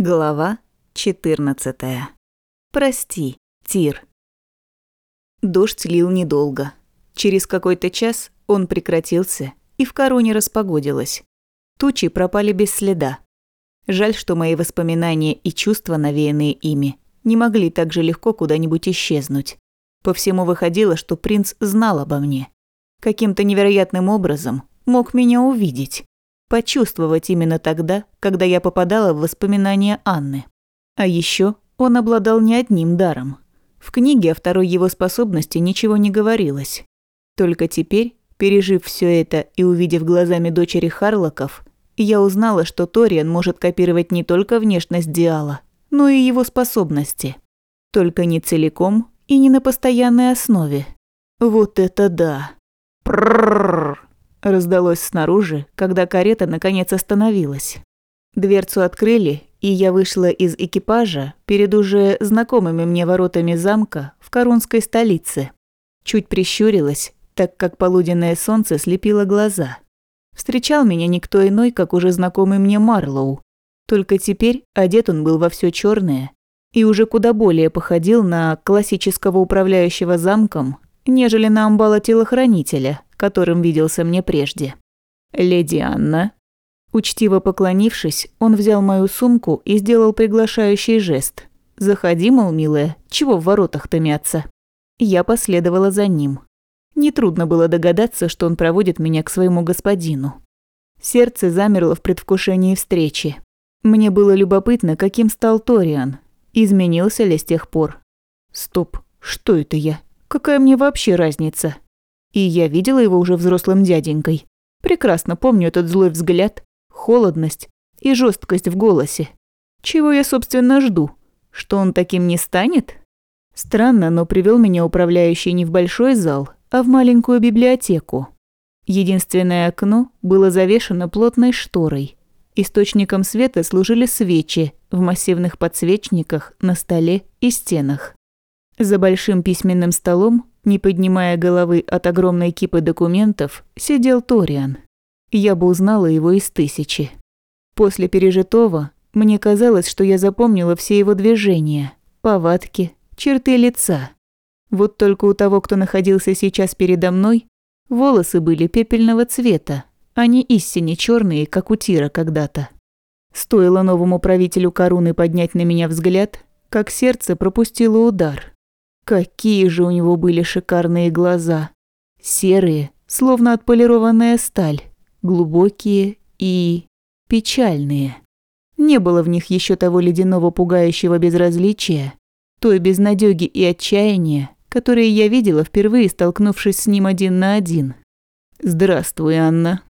Глава 14. Прости, Тир. Дождь лил недолго. Через какой-то час он прекратился, и в короне распогодилось. Тучи пропали без следа. Жаль, что мои воспоминания и чувства, навеянные ими, не могли так же легко куда-нибудь исчезнуть. По всему выходило, что принц знал обо мне. Каким-то невероятным образом мог меня увидеть почувствовать именно тогда, когда я попадала в воспоминания Анны. А еще он обладал не одним даром. В книге о второй его способности ничего не говорилось. Только теперь, пережив все это и увидев глазами дочери Харлоков, я узнала, что Ториан может копировать не только внешность Диала, но и его способности. Только не целиком и не на постоянной основе. Вот это да! Пррррр! Раздалось снаружи, когда карета наконец остановилась. Дверцу открыли, и я вышла из экипажа перед уже знакомыми мне воротами замка в Корунской столице. Чуть прищурилась, так как полуденное солнце слепило глаза. Встречал меня никто иной, как уже знакомый мне Марлоу. Только теперь одет он был во все черное и уже куда более походил на классического управляющего замком, нежели на амбала-телохранителя – которым виделся мне прежде. «Леди Анна». Учтиво поклонившись, он взял мою сумку и сделал приглашающий жест. «Заходи, мол, милая, чего в воротах-то мяться?» Я последовала за ним. Нетрудно было догадаться, что он проводит меня к своему господину. Сердце замерло в предвкушении встречи. Мне было любопытно, каким стал Ториан. Изменился ли с тех пор? Стоп, что это я? Какая мне вообще разница? И я видела его уже взрослым дяденькой. Прекрасно помню этот злой взгляд, холодность и жесткость в голосе. Чего я, собственно, жду? Что он таким не станет? Странно, но привел меня управляющий не в большой зал, а в маленькую библиотеку. Единственное окно было завешено плотной шторой. Источником света служили свечи в массивных подсвечниках на столе и стенах. За большим письменным столом не поднимая головы от огромной кипы документов, сидел Ториан. Я бы узнала его из тысячи. После пережитого мне казалось, что я запомнила все его движения, повадки, черты лица. Вот только у того, кто находился сейчас передо мной, волосы были пепельного цвета, а не истине черные, как у Тира когда-то. Стоило новому правителю Коруны поднять на меня взгляд, как сердце пропустило удар. Какие же у него были шикарные глаза. Серые, словно отполированная сталь, глубокие и печальные. Не было в них еще того ледяного пугающего безразличия, той безнадёги и отчаяния, которые я видела впервые, столкнувшись с ним один на один. «Здравствуй, Анна».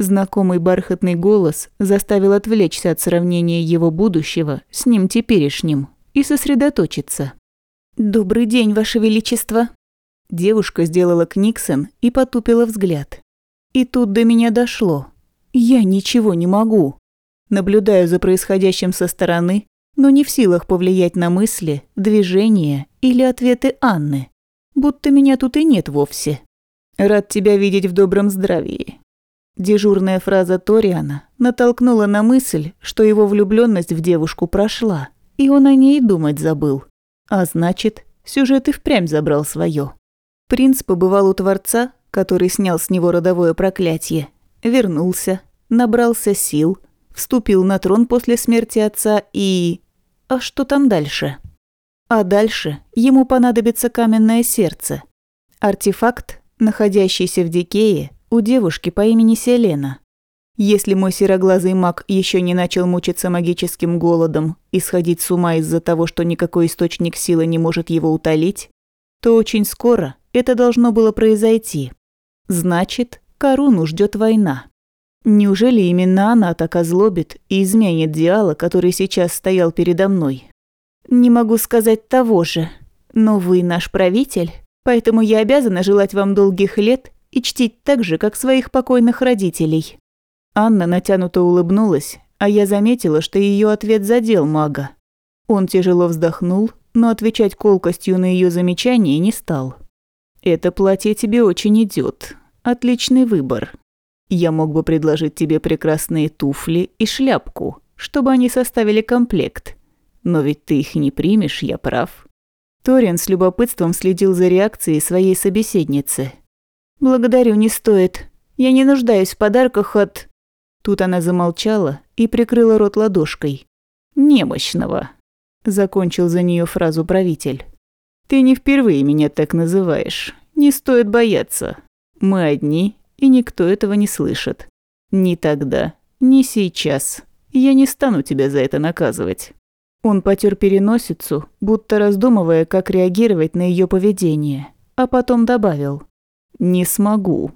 Знакомый бархатный голос заставил отвлечься от сравнения его будущего с ним теперешним и сосредоточиться. «Добрый день, Ваше Величество!» Девушка сделала книксон и потупила взгляд. И тут до меня дошло. Я ничего не могу. Наблюдаю за происходящим со стороны, но не в силах повлиять на мысли, движения или ответы Анны. Будто меня тут и нет вовсе. «Рад тебя видеть в добром здравии». Дежурная фраза Ториана натолкнула на мысль, что его влюбленность в девушку прошла, и он о ней думать забыл. А значит, сюжет и впрямь забрал свое. Принц побывал у Творца, который снял с него родовое проклятие, вернулся, набрался сил, вступил на трон после смерти отца и... А что там дальше? А дальше ему понадобится каменное сердце. Артефакт, находящийся в Дикее, у девушки по имени Селена. Если мой сероглазый маг еще не начал мучиться магическим голодом и сходить с ума из-за того, что никакой источник силы не может его утолить, то очень скоро это должно было произойти. Значит, Каруну ждет война. Неужели именно она так озлобит и изменит Диала, который сейчас стоял передо мной? Не могу сказать того же, но вы наш правитель, поэтому я обязана желать вам долгих лет и чтить так же, как своих покойных родителей. Анна натянуто улыбнулась, а я заметила, что ее ответ задел мага. Он тяжело вздохнул, но отвечать колкостью на ее замечание не стал. «Это платье тебе очень идет. Отличный выбор. Я мог бы предложить тебе прекрасные туфли и шляпку, чтобы они составили комплект. Но ведь ты их не примешь, я прав». Ториан с любопытством следил за реакцией своей собеседницы. «Благодарю, не стоит. Я не нуждаюсь в подарках от...» Тут она замолчала и прикрыла рот ладошкой. «Немощного», – закончил за нее фразу правитель. «Ты не впервые меня так называешь. Не стоит бояться. Мы одни, и никто этого не слышит. Ни тогда, ни сейчас. Я не стану тебя за это наказывать». Он потер переносицу, будто раздумывая, как реагировать на ее поведение, а потом добавил «Не смогу».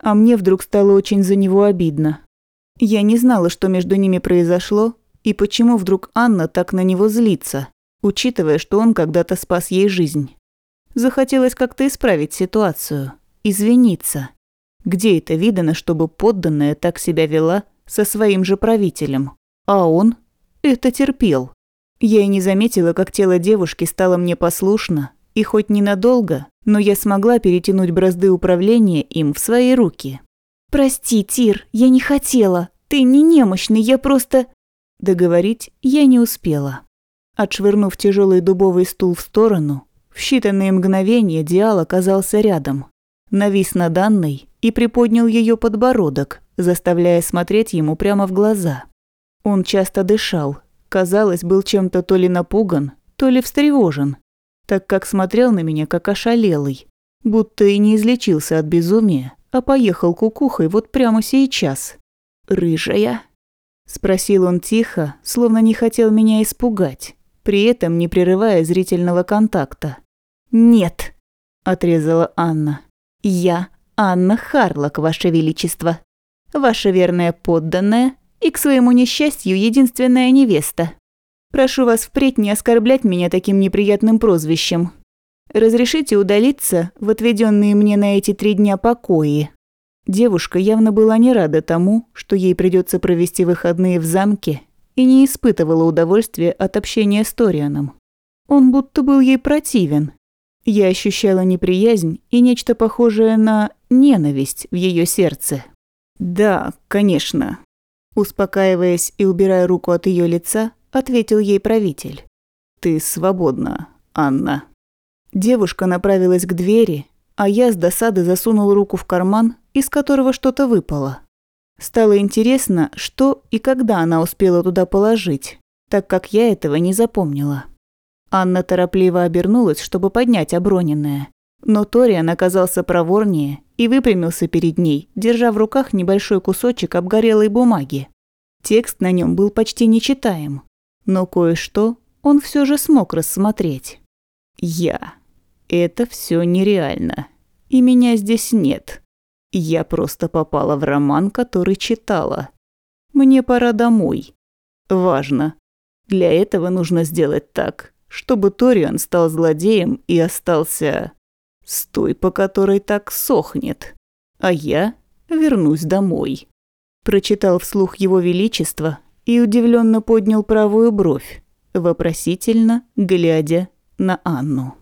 А мне вдруг стало очень за него обидно. Я не знала, что между ними произошло, и почему вдруг Анна так на него злится, учитывая, что он когда-то спас ей жизнь. Захотелось как-то исправить ситуацию, извиниться. Где это видано, чтобы подданная так себя вела со своим же правителем? А он это терпел. Я и не заметила, как тело девушки стало мне послушно, и хоть ненадолго, но я смогла перетянуть бразды управления им в свои руки. «Прости, Тир, я не хотела. Ты не немощный, я просто...» Договорить я не успела. Отшвырнув тяжелый дубовый стул в сторону, в считанные мгновения Диал оказался рядом. Навис над Анной и приподнял ее подбородок, заставляя смотреть ему прямо в глаза. Он часто дышал, казалось, был чем-то то ли напуган, то ли встревожен, так как смотрел на меня как ошалелый, будто и не излечился от безумия, а поехал кукухой вот прямо сейчас. «Рыжая?» – спросил он тихо, словно не хотел меня испугать, при этом не прерывая зрительного контакта. «Нет», – отрезала Анна. «Я Анна Харлок, Ваше Величество. Ваша верная подданная и, к своему несчастью, единственная невеста. Прошу вас впредь не оскорблять меня таким неприятным прозвищем. Разрешите удалиться в отведенные мне на эти три дня покои». Девушка явно была не рада тому, что ей придется провести выходные в замке, и не испытывала удовольствия от общения с Торианом. Он будто был ей противен. Я ощущала неприязнь и нечто похожее на ненависть в ее сердце. «Да, конечно», – успокаиваясь и убирая руку от ее лица, ответил ей правитель. «Ты свободна, Анна». Девушка направилась к двери, а я с досады засунул руку в карман, из которого что-то выпало. Стало интересно, что и когда она успела туда положить, так как я этого не запомнила. Анна торопливо обернулась, чтобы поднять оброненное. Но Ториан оказался проворнее и выпрямился перед ней, держа в руках небольшой кусочек обгорелой бумаги. Текст на нем был почти нечитаем, но кое-что он все же смог рассмотреть. «Я это все нереально. И меня здесь нет. Я просто попала в роман, который читала. Мне пора домой. Важно. Для этого нужно сделать так, чтобы Ториан стал злодеем и остался с той, по которой так сохнет. А я вернусь домой. Прочитал вслух его величество и удивленно поднял правую бровь, вопросительно глядя на Анну.